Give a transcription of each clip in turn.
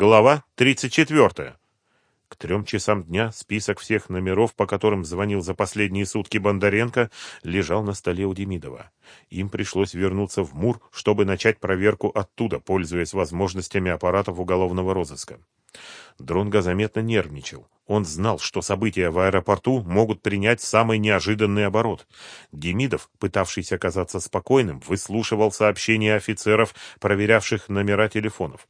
Глава 34. К трем часам дня список всех номеров, по которым звонил за последние сутки Бондаренко, лежал на столе у Демидова. Им пришлось вернуться в МУР, чтобы начать проверку оттуда, пользуясь возможностями аппаратов уголовного розыска. Дронго заметно нервничал. Он знал, что события в аэропорту могут принять самый неожиданный оборот. Демидов, пытавшийся казаться спокойным, выслушивал сообщения офицеров, проверявших номера телефонов.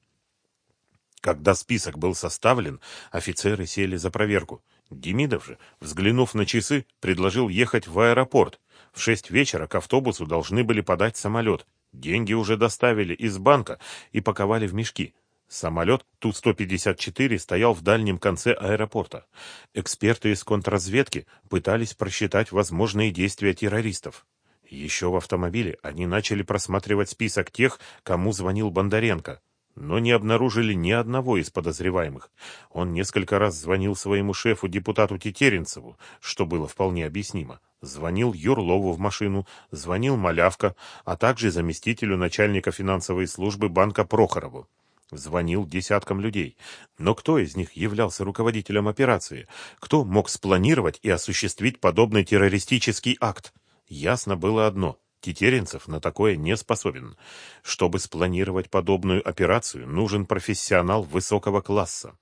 Когда список был составлен, офицеры сели за проверку. Демидов же, взглянув на часы, предложил ехать в аэропорт. В шесть вечера к автобусу должны были подать самолет. Деньги уже доставили из банка и паковали в мешки. Самолет Ту-154 стоял в дальнем конце аэропорта. Эксперты из контрразведки пытались просчитать возможные действия террористов. Еще в автомобиле они начали просматривать список тех, кому звонил Бондаренко но не обнаружили ни одного из подозреваемых. Он несколько раз звонил своему шефу, депутату Тетеренцеву, что было вполне объяснимо. Звонил Юрлову в машину, звонил Малявка, а также заместителю начальника финансовой службы банка Прохорову. Звонил десяткам людей. Но кто из них являлся руководителем операции? Кто мог спланировать и осуществить подобный террористический акт? Ясно было одно – Тетеренцев на такое не способен. Чтобы спланировать подобную операцию, нужен профессионал высокого класса.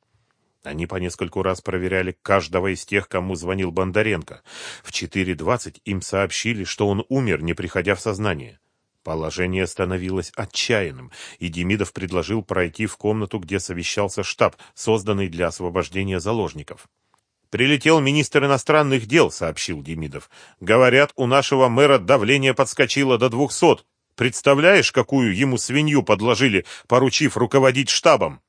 Они по нескольку раз проверяли каждого из тех, кому звонил Бондаренко. В 4.20 им сообщили, что он умер, не приходя в сознание. Положение становилось отчаянным, и Демидов предложил пройти в комнату, где совещался штаб, созданный для освобождения заложников. «Прилетел министр иностранных дел», — сообщил Демидов. «Говорят, у нашего мэра давление подскочило до двухсот. Представляешь, какую ему свинью подложили, поручив руководить штабом?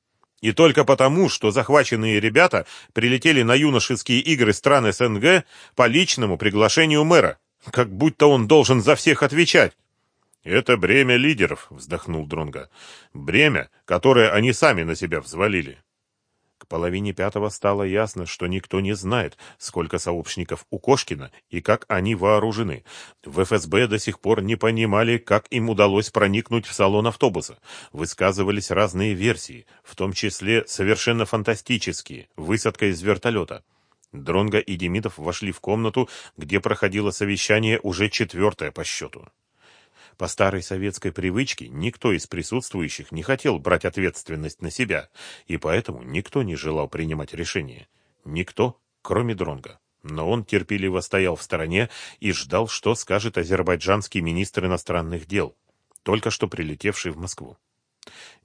И только потому, что захваченные ребята прилетели на юношеские игры стран СНГ по личному приглашению мэра, как будто он должен за всех отвечать». «Это бремя лидеров», — вздохнул Дронга. «Бремя, которое они сами на себя взвалили». Половине пятого стало ясно, что никто не знает, сколько сообщников у Кошкина и как они вооружены. В ФСБ до сих пор не понимали, как им удалось проникнуть в салон автобуса. Высказывались разные версии, в том числе совершенно фантастические, высадка из вертолета. Дронга и Демидов вошли в комнату, где проходило совещание уже четвертое по счету. По старой советской привычке никто из присутствующих не хотел брать ответственность на себя, и поэтому никто не желал принимать решения. Никто, кроме Дронга. Но он терпеливо стоял в стороне и ждал, что скажет азербайджанский министр иностранных дел, только что прилетевший в Москву.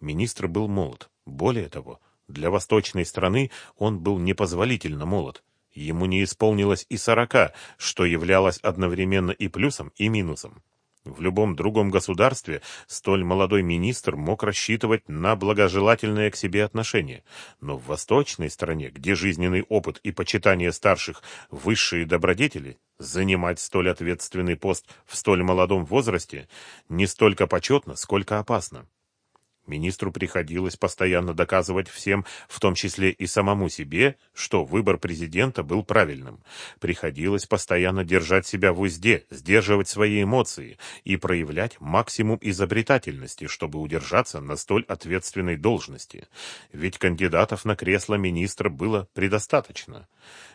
Министр был молод. Более того, для восточной страны он был непозволительно молод. Ему не исполнилось и сорока, что являлось одновременно и плюсом, и минусом. В любом другом государстве столь молодой министр мог рассчитывать на благожелательное к себе отношение, но в восточной стране, где жизненный опыт и почитание старших – высшие добродетели, занимать столь ответственный пост в столь молодом возрасте не столько почетно, сколько опасно. Министру приходилось постоянно доказывать всем, в том числе и самому себе, что выбор президента был правильным. Приходилось постоянно держать себя в узде, сдерживать свои эмоции и проявлять максимум изобретательности, чтобы удержаться на столь ответственной должности. Ведь кандидатов на кресло министра было предостаточно.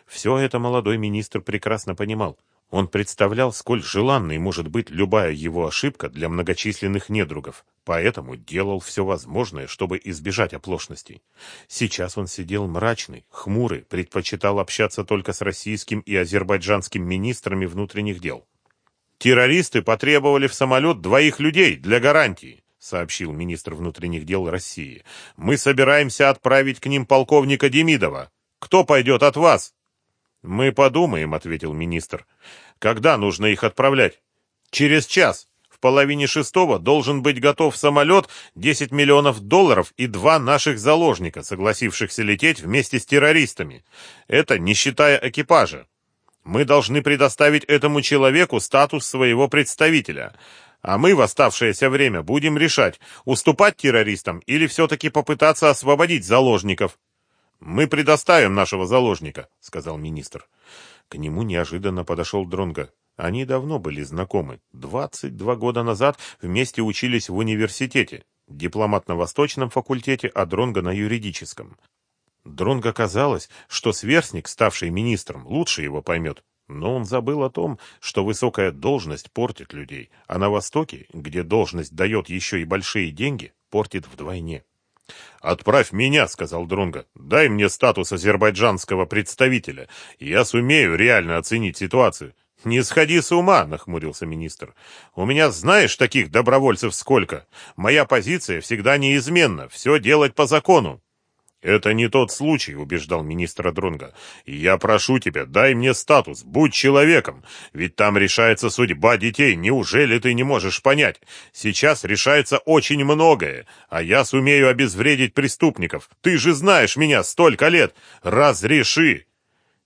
Все это молодой министр прекрасно понимал. Он представлял, сколь желанной может быть любая его ошибка для многочисленных недругов, поэтому делал все возможное, чтобы избежать оплошностей. Сейчас он сидел мрачный, хмурый, предпочитал общаться только с российским и азербайджанским министрами внутренних дел. «Террористы потребовали в самолет двоих людей для гарантии», сообщил министр внутренних дел России. «Мы собираемся отправить к ним полковника Демидова. Кто пойдет от вас?» «Мы подумаем», — ответил министр. «Когда нужно их отправлять?» «Через час. В половине шестого должен быть готов самолет, 10 миллионов долларов и два наших заложника, согласившихся лететь вместе с террористами. Это не считая экипажа. Мы должны предоставить этому человеку статус своего представителя». А мы в оставшееся время будем решать, уступать террористам или все-таки попытаться освободить заложников. «Мы предоставим нашего заложника», — сказал министр. К нему неожиданно подошел Дронга. Они давно были знакомы. Двадцать два года назад вместе учились в университете. дипломат на восточном факультете, а Дронга на юридическом. Дронго казалось, что сверстник, ставший министром, лучше его поймет, но он забыл о том, что высокая должность портит людей, а на Востоке, где должность дает еще и большие деньги, портит вдвойне. «Отправь меня», — сказал Дронго. «Дай мне статус азербайджанского представителя, и я сумею реально оценить ситуацию». «Не сходи с ума», — нахмурился министр. «У меня, знаешь, таких добровольцев сколько? Моя позиция всегда неизменна, все делать по закону». «Это не тот случай», — убеждал министра Дронга. «Я прошу тебя, дай мне статус, будь человеком, ведь там решается судьба детей, неужели ты не можешь понять? Сейчас решается очень многое, а я сумею обезвредить преступников. Ты же знаешь меня столько лет. Разреши!»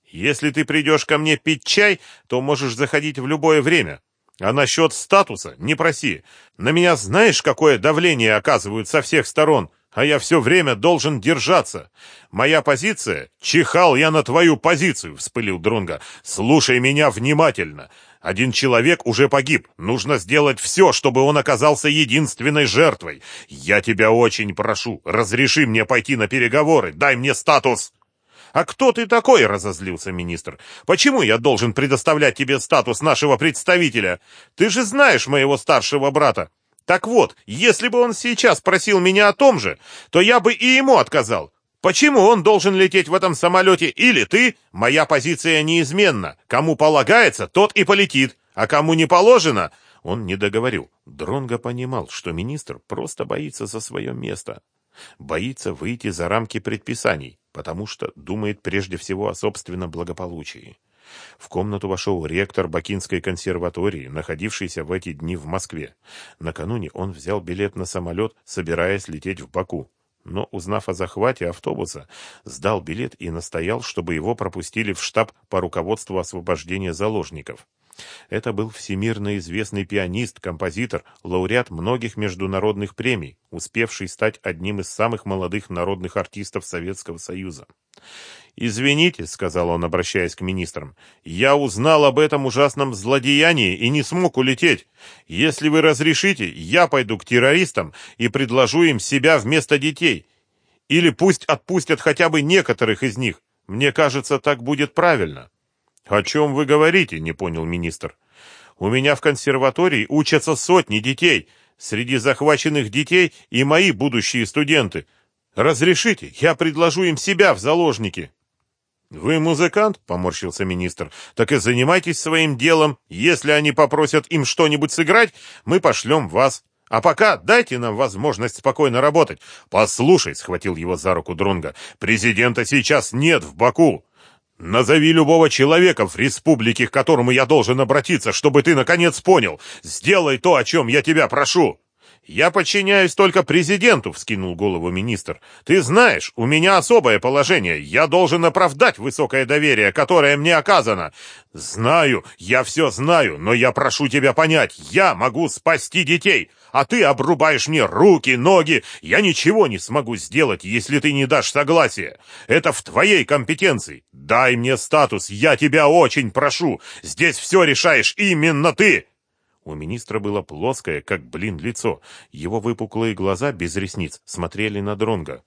«Если ты придешь ко мне пить чай, то можешь заходить в любое время. А насчет статуса не проси. На меня знаешь, какое давление оказывают со всех сторон?» А я все время должен держаться. Моя позиция? Чихал я на твою позицию, вспылил Дронга. Слушай меня внимательно. Один человек уже погиб. Нужно сделать все, чтобы он оказался единственной жертвой. Я тебя очень прошу, разреши мне пойти на переговоры, дай мне статус. «А кто ты такой?» — разозлился министр. «Почему я должен предоставлять тебе статус нашего представителя? Ты же знаешь моего старшего брата. Так вот, если бы он сейчас просил меня о том же, то я бы и ему отказал. Почему он должен лететь в этом самолете или ты? Моя позиция неизменна. Кому полагается, тот и полетит, а кому не положено, он не договорил. Дронго понимал, что министр просто боится за свое место. Боится выйти за рамки предписаний, потому что думает прежде всего о собственном благополучии. В комнату вошел ректор Бакинской консерватории, находившийся в эти дни в Москве. Накануне он взял билет на самолет, собираясь лететь в Баку. Но, узнав о захвате автобуса, сдал билет и настоял, чтобы его пропустили в штаб по руководству освобождения заложников. Это был всемирно известный пианист, композитор, лауреат многих международных премий, успевший стать одним из самых молодых народных артистов Советского Союза. «Извините», — сказал он, обращаясь к министрам, — «я узнал об этом ужасном злодеянии и не смог улететь. Если вы разрешите, я пойду к террористам и предложу им себя вместо детей. Или пусть отпустят хотя бы некоторых из них. Мне кажется, так будет правильно». «О чем вы говорите?» — не понял министр. «У меня в консерватории учатся сотни детей. Среди захваченных детей и мои будущие студенты. Разрешите, я предложу им себя в заложники». «Вы музыкант?» — поморщился министр. «Так и занимайтесь своим делом. Если они попросят им что-нибудь сыграть, мы пошлем вас. А пока дайте нам возможность спокойно работать». «Послушай», — схватил его за руку Дронга, — «президента сейчас нет в Баку. Назови любого человека в республике, к которому я должен обратиться, чтобы ты наконец понял. Сделай то, о чем я тебя прошу». «Я подчиняюсь только президенту», — вскинул голову министр. «Ты знаешь, у меня особое положение. Я должен оправдать высокое доверие, которое мне оказано». «Знаю, я все знаю, но я прошу тебя понять, я могу спасти детей, а ты обрубаешь мне руки, ноги. Я ничего не смогу сделать, если ты не дашь согласия. Это в твоей компетенции. Дай мне статус, я тебя очень прошу. Здесь все решаешь именно ты». У министра было плоское, как блин, лицо. Его выпуклые глаза без ресниц смотрели на Дронга.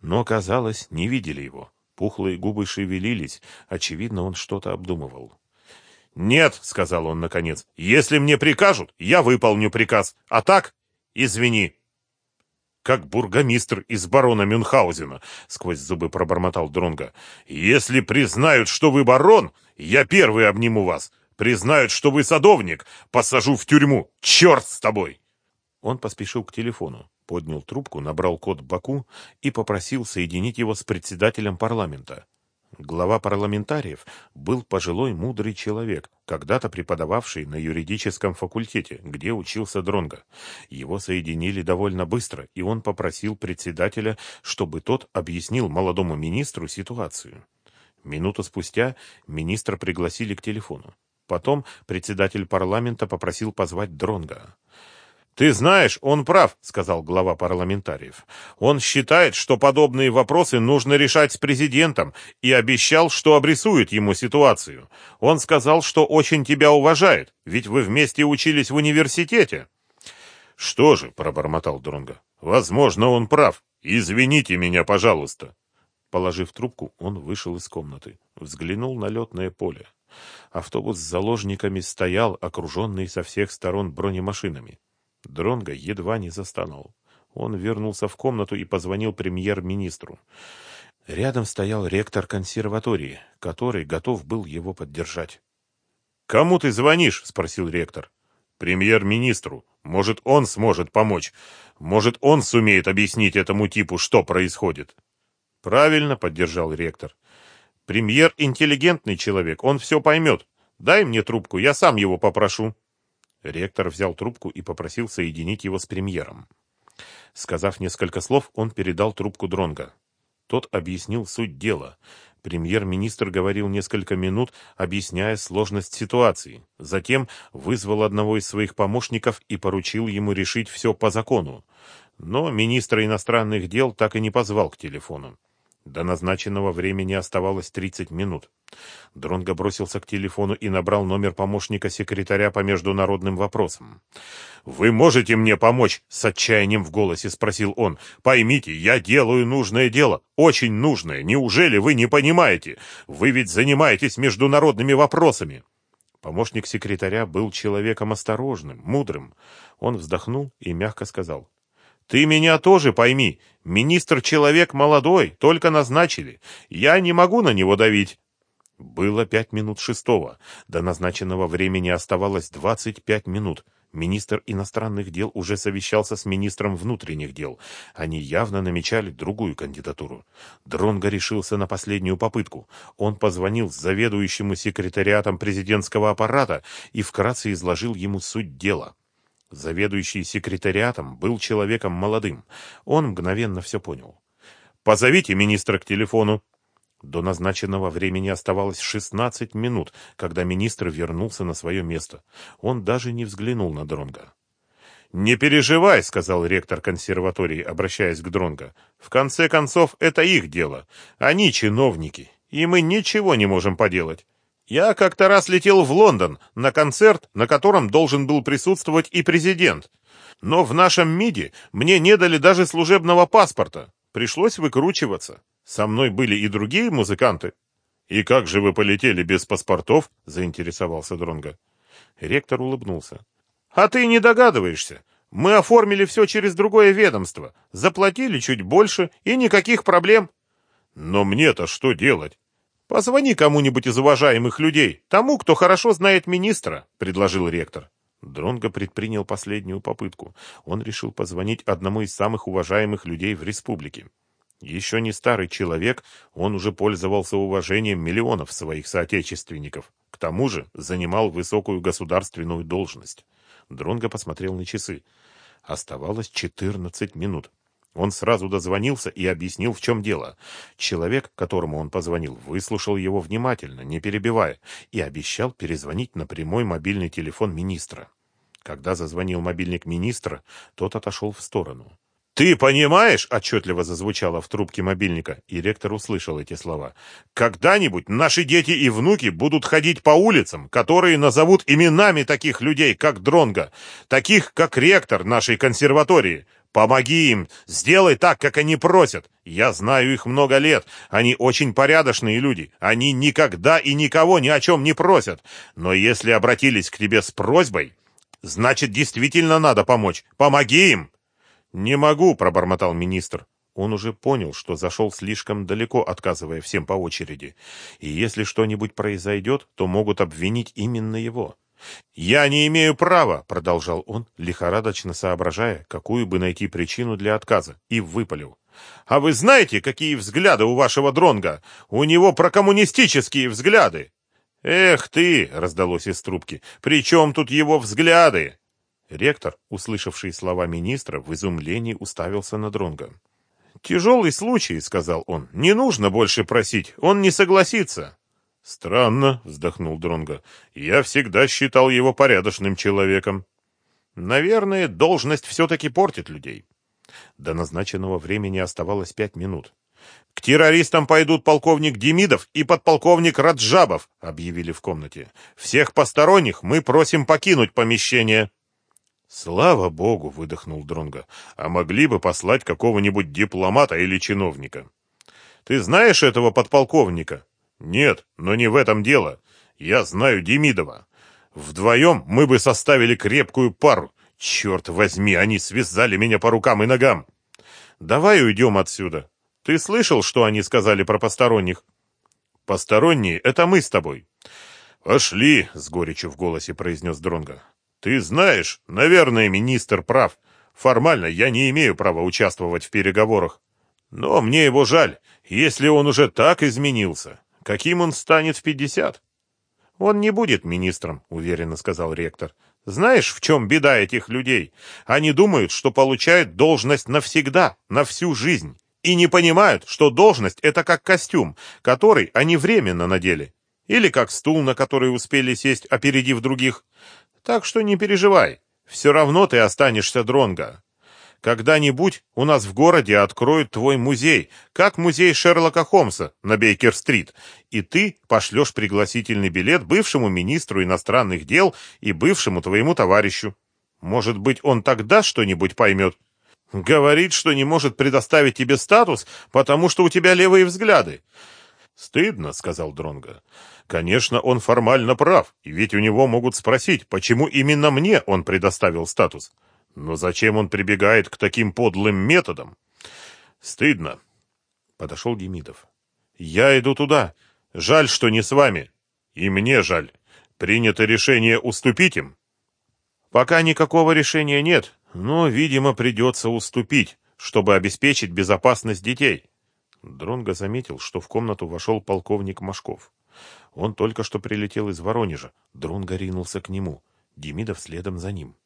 Но, казалось, не видели его. Пухлые губы шевелились. Очевидно, он что-то обдумывал. «Нет», — сказал он наконец, — «если мне прикажут, я выполню приказ. А так, извини». «Как бургомистр из барона Мюнхгаузена», — сквозь зубы пробормотал Дронга. «Если признают, что вы барон, я первый обниму вас. Признают, что вы садовник, посажу в тюрьму. Черт с тобой!» Он поспешил к телефону, поднял трубку, набрал код Баку и попросил соединить его с председателем парламента. Глава парламентариев был пожилой мудрый человек, когда-то преподававший на юридическом факультете, где учился Дронга. Его соединили довольно быстро, и он попросил председателя, чтобы тот объяснил молодому министру ситуацию. Минуту спустя министра пригласили к телефону. Потом председатель парламента попросил позвать Дронга. «Ты знаешь, он прав», — сказал глава парламентариев. «Он считает, что подобные вопросы нужно решать с президентом и обещал, что обрисует ему ситуацию. Он сказал, что очень тебя уважает, ведь вы вместе учились в университете». «Что же», — пробормотал Дронга, — Возможно, он прав. Извините меня, пожалуйста. Положив трубку, он вышел из комнаты, взглянул на летное поле. Автобус с заложниками стоял, окруженный со всех сторон бронемашинами. Дронго едва не застонал. Он вернулся в комнату и позвонил премьер-министру. Рядом стоял ректор консерватории, который готов был его поддержать. «Кому ты звонишь?» — спросил ректор. «Премьер-министру. Может, он сможет помочь. Может, он сумеет объяснить этому типу, что происходит». «Правильно», — поддержал ректор. «Премьер — интеллигентный человек, он все поймет. Дай мне трубку, я сам его попрошу». Ректор взял трубку и попросил соединить его с премьером. Сказав несколько слов, он передал трубку Дронга. Тот объяснил суть дела. Премьер-министр говорил несколько минут, объясняя сложность ситуации. Затем вызвал одного из своих помощников и поручил ему решить все по закону. Но министра иностранных дел так и не позвал к телефону. До назначенного времени оставалось 30 минут. Дронго бросился к телефону и набрал номер помощника секретаря по международным вопросам. «Вы можете мне помочь?» — с отчаянием в голосе спросил он. «Поймите, я делаю нужное дело, очень нужное. Неужели вы не понимаете? Вы ведь занимаетесь международными вопросами». Помощник секретаря был человеком осторожным, мудрым. Он вздохнул и мягко сказал. Ты меня тоже пойми. Министр человек молодой, только назначили. Я не могу на него давить. Было пять минут шестого. До назначенного времени оставалось двадцать пять минут. Министр иностранных дел уже совещался с министром внутренних дел. Они явно намечали другую кандидатуру. Дронго решился на последнюю попытку. Он позвонил заведующему секретариатом президентского аппарата и вкратце изложил ему суть дела. Заведующий секретариатом был человеком молодым. Он мгновенно все понял. «Позовите министра к телефону». До назначенного времени оставалось 16 минут, когда министр вернулся на свое место. Он даже не взглянул на Дронга. «Не переживай», — сказал ректор консерватории, обращаясь к Дронго. «В конце концов, это их дело. Они чиновники, и мы ничего не можем поделать. Я как-то раз летел в Лондон на концерт, на котором должен был присутствовать и президент. Но в нашем МИДе мне не дали даже служебного паспорта. Пришлось выкручиваться. Со мной были и другие музыканты. «И как же вы полетели без паспортов?» — заинтересовался Дронга. Ректор улыбнулся. «А ты не догадываешься. Мы оформили все через другое ведомство, заплатили чуть больше и никаких проблем». «Но мне-то что делать?» «Позвони кому-нибудь из уважаемых людей, тому, кто хорошо знает министра», — предложил ректор. Дронго предпринял последнюю попытку. Он решил позвонить одному из самых уважаемых людей в республике. Еще не старый человек, он уже пользовался уважением миллионов своих соотечественников. К тому же занимал высокую государственную должность. Дронго посмотрел на часы. Оставалось 14 минут. Он сразу дозвонился и объяснил, в чем дело. Человек, которому он позвонил, выслушал его внимательно, не перебивая, и обещал перезвонить на прямой мобильный телефон министра. Когда зазвонил мобильник министра, тот отошел в сторону. «Ты понимаешь?» — отчетливо зазвучало в трубке мобильника, и ректор услышал эти слова. «Когда-нибудь наши дети и внуки будут ходить по улицам, которые назовут именами таких людей, как Дронга, таких, как ректор нашей консерватории. Помоги им, сделай так, как они просят. Я знаю их много лет, они очень порядочные люди, они никогда и никого ни о чем не просят. Но если обратились к тебе с просьбой, значит, действительно надо помочь. Помоги им!» «Не могу», — пробормотал министр. Он уже понял, что зашел слишком далеко, отказывая всем по очереди. И если что-нибудь произойдет, то могут обвинить именно его. «Я не имею права», — продолжал он, лихорадочно соображая, какую бы найти причину для отказа, и выпалил. «А вы знаете, какие взгляды у вашего дронга? У него прокоммунистические взгляды!» «Эх ты!» — раздалось из трубки. «При чем тут его взгляды?» Ректор, услышавший слова министра, в изумлении уставился на дронга. «Тяжелый случай», — сказал он. «Не нужно больше просить, он не согласится». Странно, вздохнул Дронга. Я всегда считал его порядочным человеком. Наверное, должность все-таки портит людей. До назначенного времени оставалось пять минут. «К террористам пойдут полковник Демидов и подполковник Раджабов», — объявили в комнате. «Всех посторонних мы просим покинуть помещение». Слава богу, выдохнул Дронга. А могли бы послать какого-нибудь дипломата или чиновника. Ты знаешь этого подполковника? Нет, но не в этом дело. Я знаю Демидова. Вдвоем мы бы составили крепкую пару. Черт возьми, они связали меня по рукам и ногам. Давай уйдем отсюда. Ты слышал, что они сказали про посторонних? Посторонние — это мы с тобой. Пошли, — с горечью в голосе произнес Дронга. Ты знаешь, наверное, министр прав. Формально я не имею права участвовать в переговорах. Но мне его жаль, если он уже так изменился. Каким он станет в пятьдесят? Он не будет министром, уверенно сказал ректор. Знаешь, в чем беда этих людей? Они думают, что получают должность навсегда, на всю жизнь. И не понимают, что должность — это как костюм, который они временно надели. Или как стул, на который успели сесть, опередив других. Так что не переживай, все равно ты останешься дронга. Когда-нибудь у нас в городе откроют твой музей, как музей Шерлока Холмса на Бейкер-стрит, и ты пошлешь пригласительный билет бывшему министру иностранных дел и бывшему твоему товарищу. Может быть, он тогда что-нибудь поймет. Говорит, что не может предоставить тебе статус, потому что у тебя левые взгляды. Стыдно, сказал Дронга. Конечно, он формально прав, и ведь у него могут спросить, почему именно мне он предоставил статус. Но зачем он прибегает к таким подлым методам? Стыдно. Подошел Демидов. Я иду туда. Жаль, что не с вами. И мне жаль. Принято решение уступить им. Пока никакого решения нет, но, видимо, придется уступить, чтобы обеспечить безопасность детей. Дронго заметил, что в комнату вошел полковник Машков. Он только что прилетел из Воронежа. Дронго ринулся к нему. Демидов следом за ним.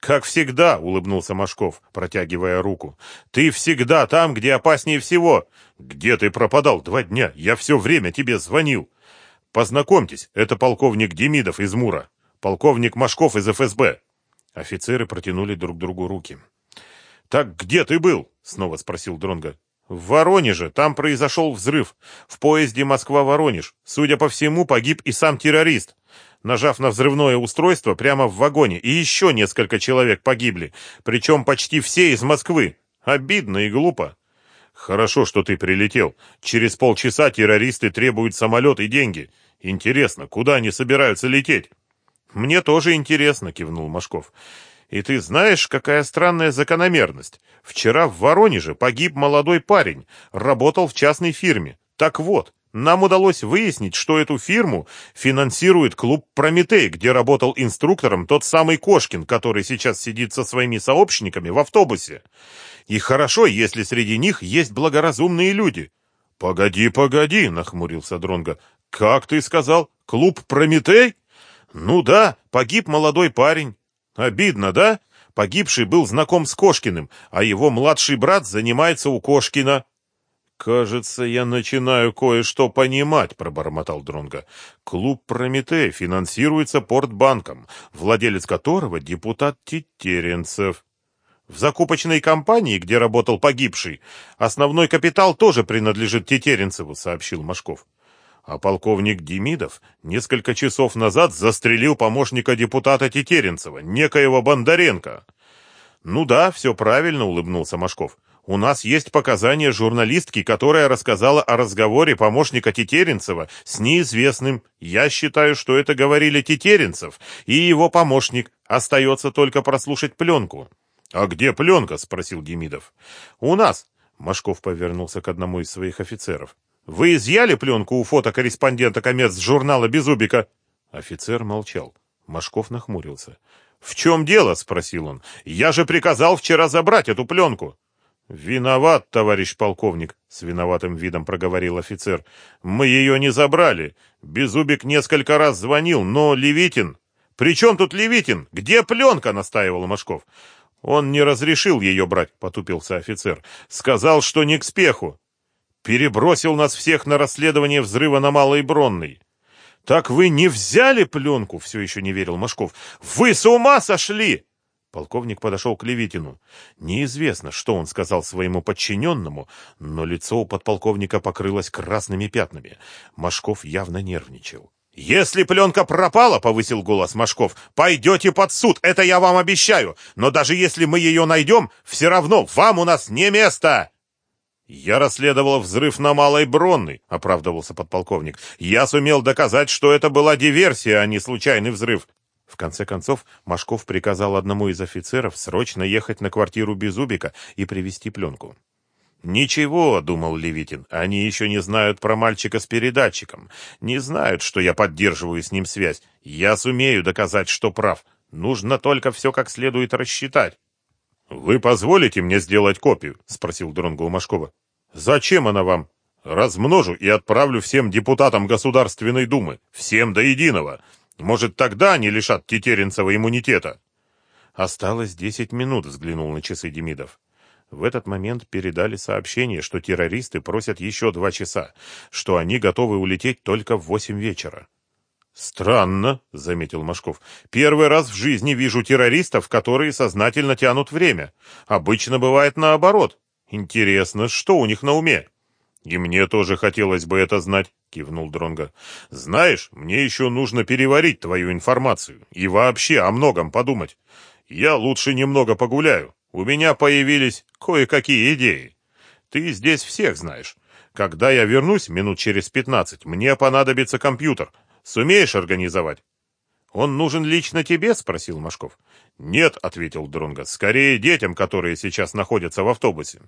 «Как всегда!» — улыбнулся Машков, протягивая руку. «Ты всегда там, где опаснее всего! Где ты пропадал два дня? Я все время тебе звонил!» «Познакомьтесь, это полковник Демидов из Мура, полковник Машков из ФСБ». Офицеры протянули друг другу руки. «Так где ты был?» — снова спросил Дронго. В Воронеже там произошел взрыв. В поезде Москва-Воронеж. Судя по всему, погиб и сам террорист. Нажав на взрывное устройство прямо в вагоне, и еще несколько человек погибли, причем почти все из Москвы. Обидно и глупо. Хорошо, что ты прилетел. Через полчаса террористы требуют самолет и деньги. Интересно, куда они собираются лететь? Мне тоже интересно, кивнул Машков. И ты знаешь, какая странная закономерность? Вчера в Воронеже погиб молодой парень, работал в частной фирме. Так вот, нам удалось выяснить, что эту фирму финансирует клуб «Прометей», где работал инструктором тот самый Кошкин, который сейчас сидит со своими сообщниками в автобусе. И хорошо, если среди них есть благоразумные люди. «Погоди, погоди», — нахмурился Дронго. «Как ты сказал? Клуб «Прометей»?» «Ну да, погиб молодой парень. Обидно, да? Погибший был знаком с Кошкиным, а его младший брат занимается у Кошкина. Кажется, я начинаю кое-что понимать, пробормотал Дронга. Клуб Прометей финансируется Портбанком, владелец которого депутат Тетеренцев. В закупочной компании, где работал погибший, основной капитал тоже принадлежит Тетеренцеву, сообщил Машков а полковник Демидов несколько часов назад застрелил помощника депутата Тетеренцева, некоего Бондаренко. Ну да, все правильно, улыбнулся Машков. У нас есть показания журналистки, которая рассказала о разговоре помощника Тетеренцева с неизвестным. Я считаю, что это говорили Тетеренцев и его помощник. Остается только прослушать пленку. «А где пленка?» — спросил Демидов. «У нас». Машков повернулся к одному из своих офицеров. Вы изъяли пленку у фотокорреспондента комец журнала Безубика?» Офицер молчал. Машков нахмурился. «В чем дело?» — спросил он. «Я же приказал вчера забрать эту пленку». «Виноват, товарищ полковник», — с виноватым видом проговорил офицер. «Мы ее не забрали. Безубик несколько раз звонил, но Левитин...» «При чем тут Левитин? Где пленка?» — настаивал Машков. «Он не разрешил ее брать», — потупился офицер. «Сказал, что не к спеху» перебросил нас всех на расследование взрыва на Малой Бронной. Так вы не взяли пленку? Все еще не верил Машков. Вы с ума сошли! Полковник подошел к Левитину. Неизвестно, что он сказал своему подчиненному, но лицо у подполковника покрылось красными пятнами. Машков явно нервничал. «Если пленка пропала, — повысил голос Машков, — пойдете под суд, это я вам обещаю. Но даже если мы ее найдем, все равно вам у нас не место!» «Я расследовал взрыв на Малой Бронной», — оправдывался подполковник. «Я сумел доказать, что это была диверсия, а не случайный взрыв». В конце концов, Машков приказал одному из офицеров срочно ехать на квартиру Безубика и привезти пленку. «Ничего», — думал Левитин, — «они еще не знают про мальчика с передатчиком, не знают, что я поддерживаю с ним связь. Я сумею доказать, что прав. Нужно только все как следует рассчитать». «Вы позволите мне сделать копию?» — спросил Дронго у Машкова. «Зачем она вам?» «Размножу и отправлю всем депутатам Государственной Думы, всем до единого. Может, тогда они лишат Тетеренцева иммунитета?» «Осталось десять минут», — взглянул на часы Демидов. В этот момент передали сообщение, что террористы просят еще два часа, что они готовы улететь только в восемь вечера. «Странно», — заметил Машков. «Первый раз в жизни вижу террористов, которые сознательно тянут время. Обычно бывает наоборот. Интересно, что у них на уме?» «И мне тоже хотелось бы это знать», — кивнул Дронга. «Знаешь, мне еще нужно переварить твою информацию и вообще о многом подумать. Я лучше немного погуляю. У меня появились кое-какие идеи. Ты здесь всех знаешь. Когда я вернусь минут через пятнадцать, мне понадобится компьютер. Сумеешь организовать? Он нужен лично тебе, спросил Машков. Нет, ответил Дронга. Скорее детям, которые сейчас находятся в автобусе.